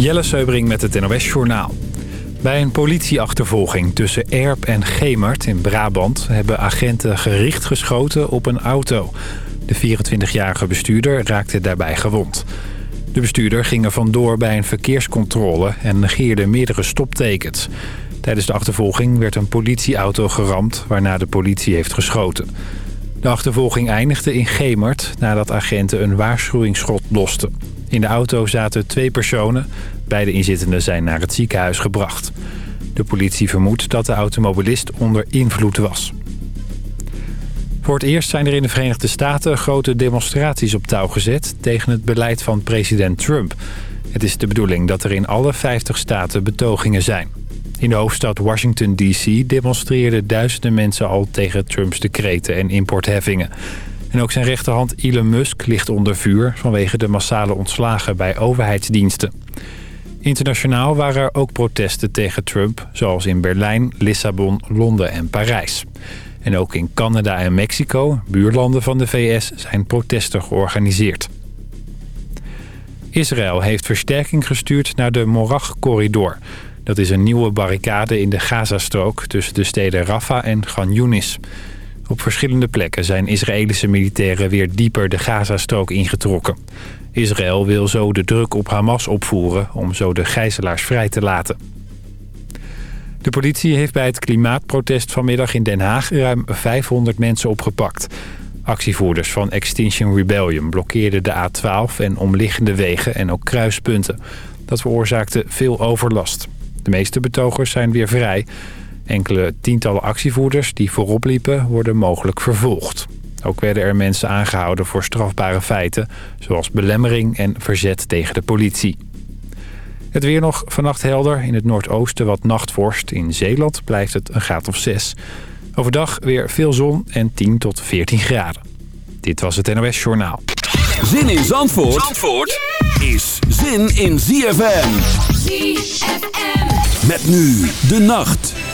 Jelle Seubring met het NOS Journaal. Bij een politieachtervolging tussen Erp en Gemert in Brabant... hebben agenten gericht geschoten op een auto. De 24-jarige bestuurder raakte daarbij gewond. De bestuurder ging er vandoor bij een verkeerscontrole... en negeerde meerdere stoptekens. Tijdens de achtervolging werd een politieauto geramd... waarna de politie heeft geschoten. De achtervolging eindigde in Gemert... nadat agenten een waarschuwingsschot losten. In de auto zaten twee personen. Beide inzittenden zijn naar het ziekenhuis gebracht. De politie vermoedt dat de automobilist onder invloed was. Voor het eerst zijn er in de Verenigde Staten grote demonstraties op touw gezet... tegen het beleid van president Trump. Het is de bedoeling dat er in alle 50 staten betogingen zijn. In de hoofdstad Washington D.C. demonstreerden duizenden mensen al tegen Trumps decreten en importheffingen. En ook zijn rechterhand Elon Musk ligt onder vuur... vanwege de massale ontslagen bij overheidsdiensten. Internationaal waren er ook protesten tegen Trump... zoals in Berlijn, Lissabon, Londen en Parijs. En ook in Canada en Mexico, buurlanden van de VS, zijn protesten georganiseerd. Israël heeft versterking gestuurd naar de Morach-corridor. Dat is een nieuwe barricade in de Gazastrook tussen de steden Rafah en Gan Yunis. Op verschillende plekken zijn Israëlische militairen weer dieper de Gazastrook ingetrokken. Israël wil zo de druk op Hamas opvoeren om zo de gijzelaars vrij te laten. De politie heeft bij het klimaatprotest vanmiddag in Den Haag ruim 500 mensen opgepakt. Actievoerders van Extinction Rebellion blokkeerden de A12 en omliggende wegen en ook kruispunten. Dat veroorzaakte veel overlast. De meeste betogers zijn weer vrij. Enkele tientallen actievoerders die voorop liepen worden mogelijk vervolgd. Ook werden er mensen aangehouden voor strafbare feiten... zoals belemmering en verzet tegen de politie. Het weer nog vannacht helder. In het noordoosten wat nachtvorst. In Zeeland blijft het een graad of 6. Overdag weer veel zon en 10 tot 14 graden. Dit was het NOS Journaal. Zin in Zandvoort, Zandvoort is zin in ZFM. ZFM. Met nu de nacht.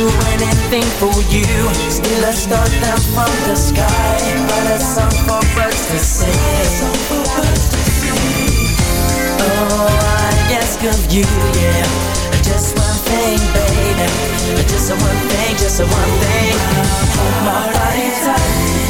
do anything for you. Still I start down from the sky But a song for birds to sing Oh, I ask of you, yeah. Just one thing, baby. Just one thing, just one thing. Hold my body tight.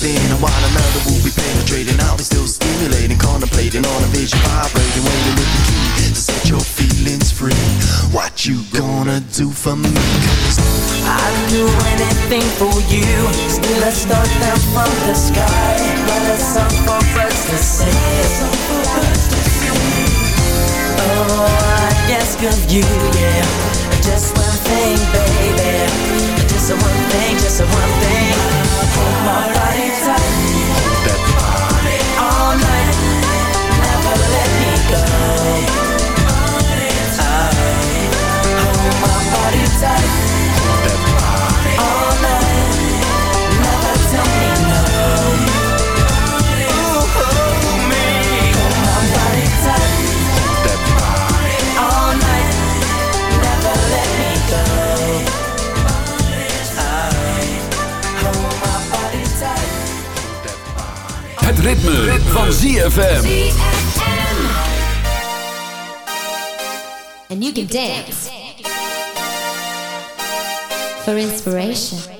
spinning while another will be penetrating. I'll be still stimulating, contemplating on a vision, vibrating, waiting with the key to set your feelings free. What you gonna do for me? Cause I'd do anything for you. Still a star down from the sky, Let us song for birds to sing. Oh, I ask of you, yeah. Just one thing, baby. Just one thing, just one thing. Hold my life. me Het ritme, van ZFM. ZFM. And you can dance. for inspiration.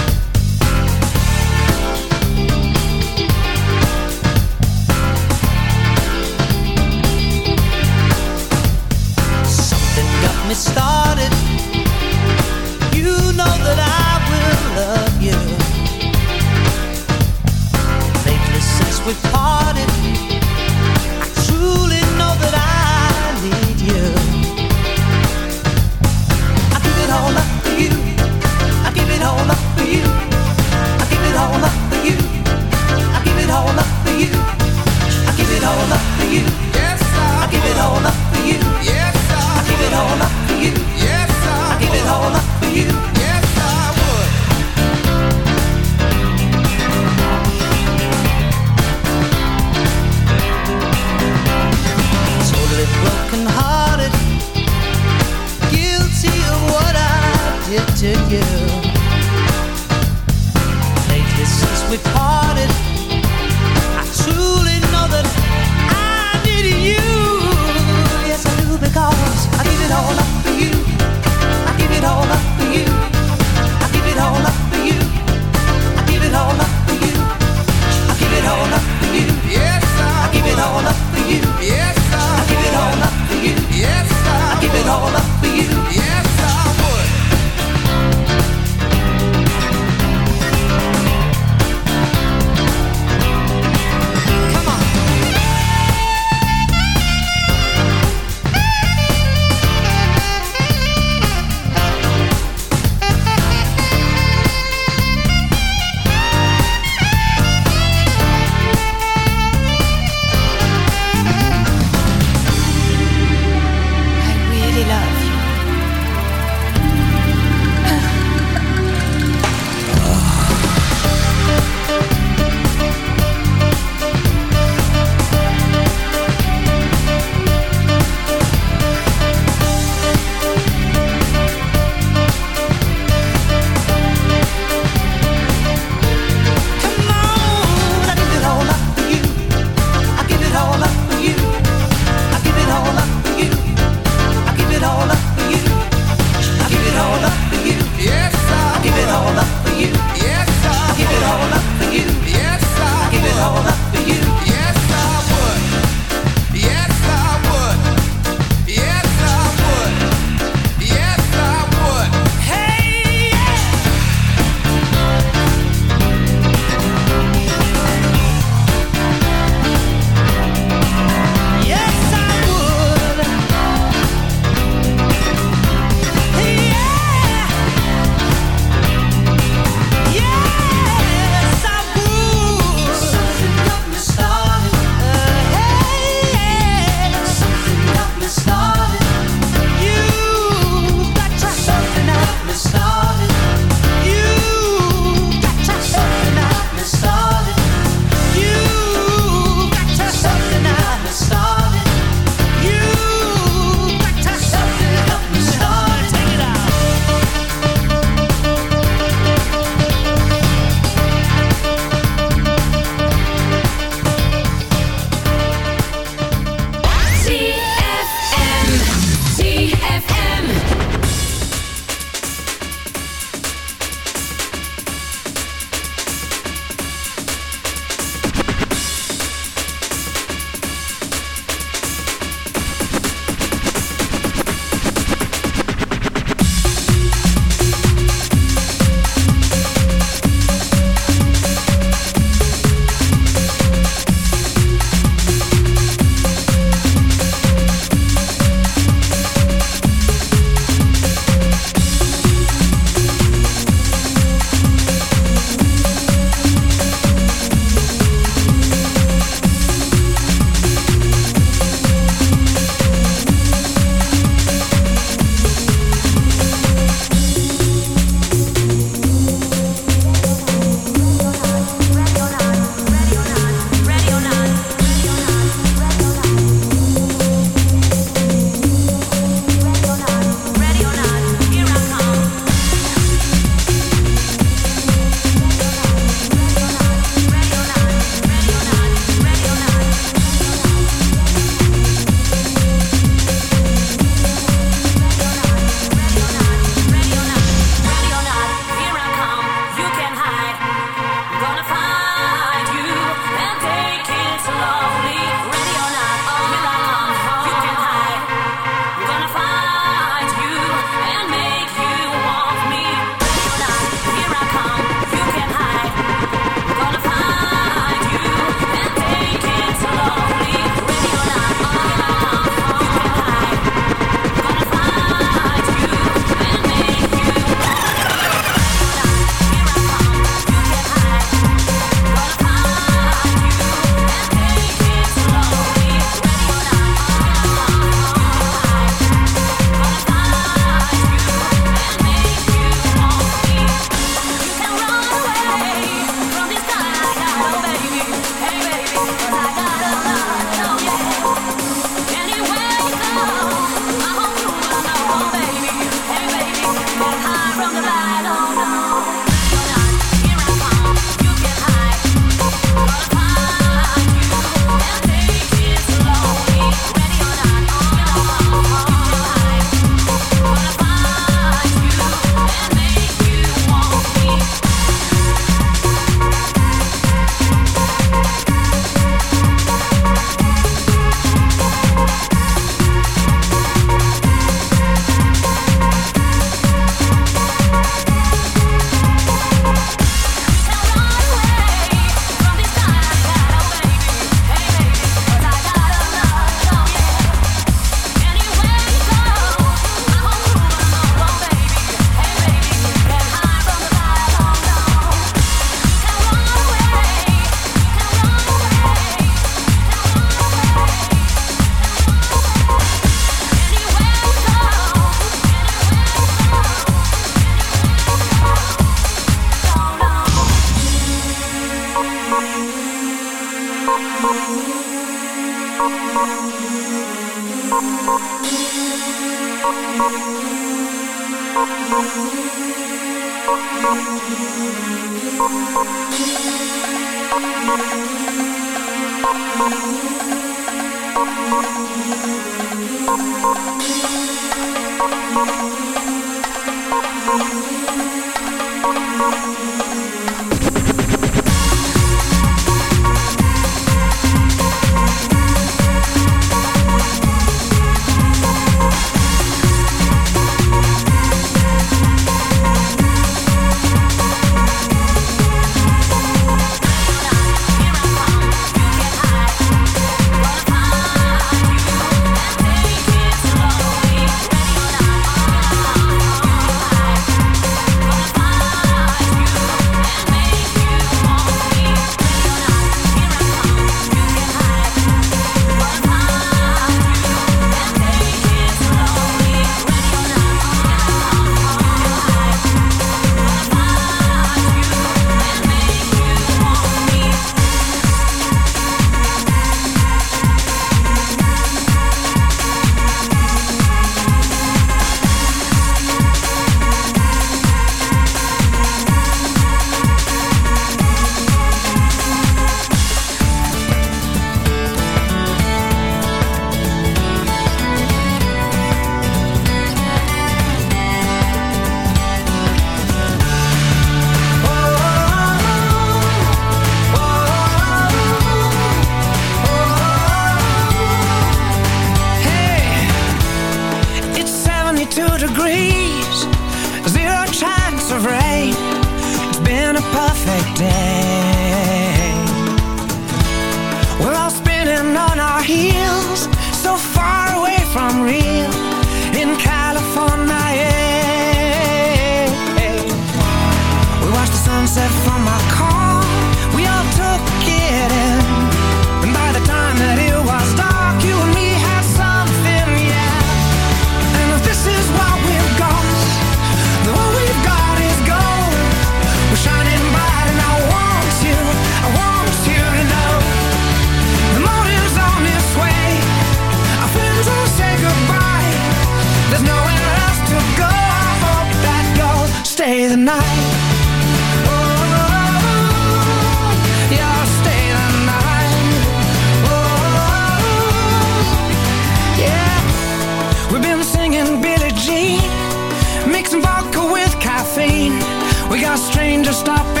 Shining bright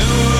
ze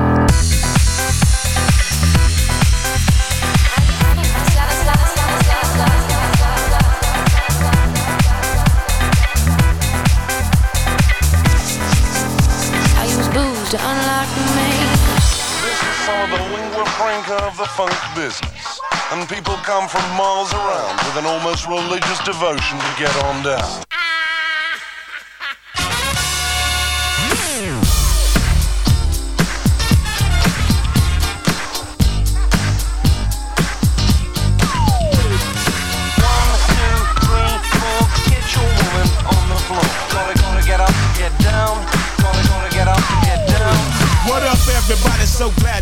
To unlock me. This is for the lingua franca of the funk business. And people come from miles around with an almost religious devotion to get on down.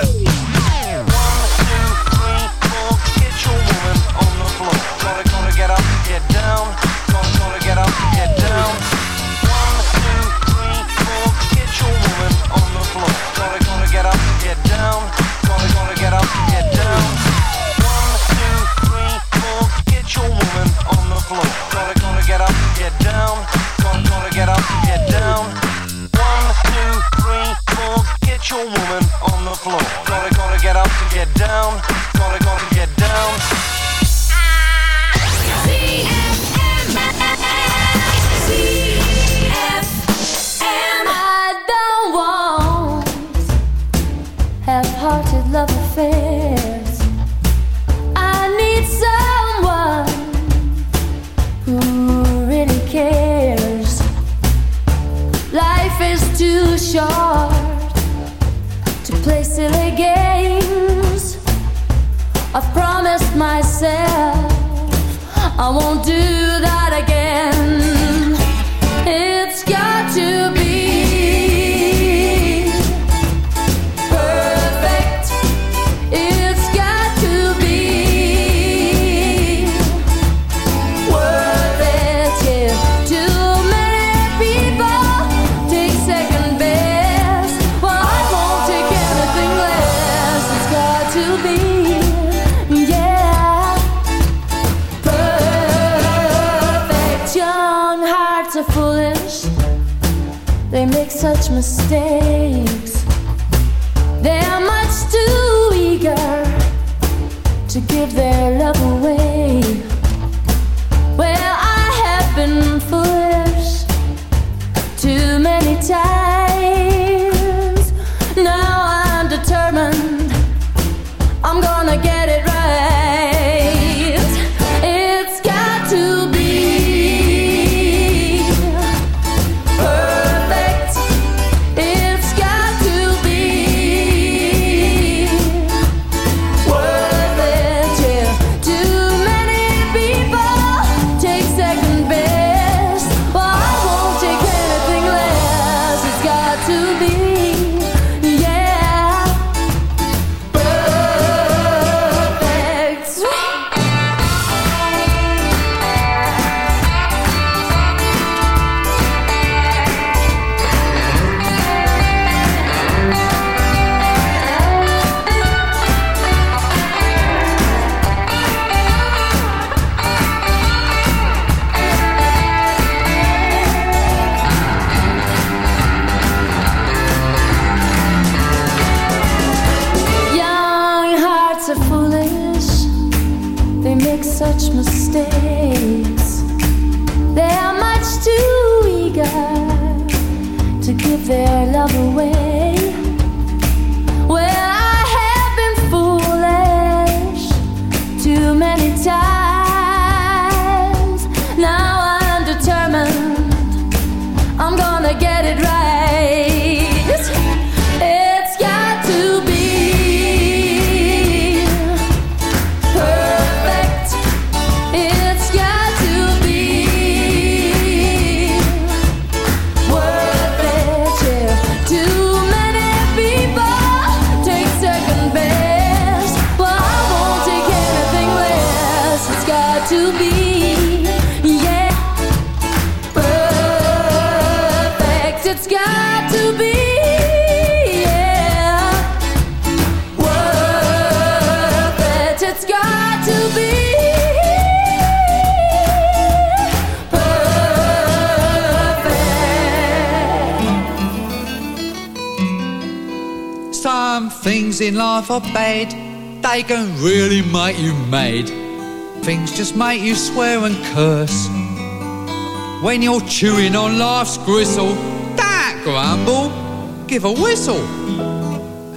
One, two, three, four. Get your woman on the floor. Gonna, gonna get up, get down. Gonna, gonna get up, get down. Things in life are bad, they can really make you mad. Things just make you swear and curse. When you're chewing on life's gristle, don't grumble, give a whistle.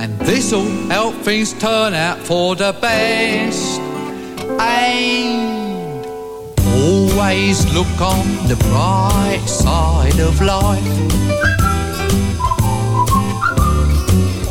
And this'll help things turn out for the best. And always look on the bright side of life.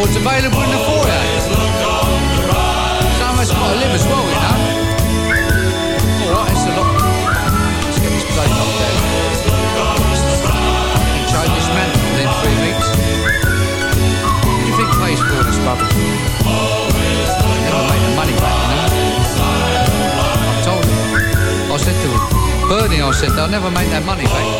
Record's available in the foyer. Some of us got to live as well, you know. Alright, it's a lot. Let's get this place up there. Change this man within three weeks. What do you think pays for this rubbish? Never made the money back, you know. I told him. I said to him, Bernie, I said, they'll never make that money back.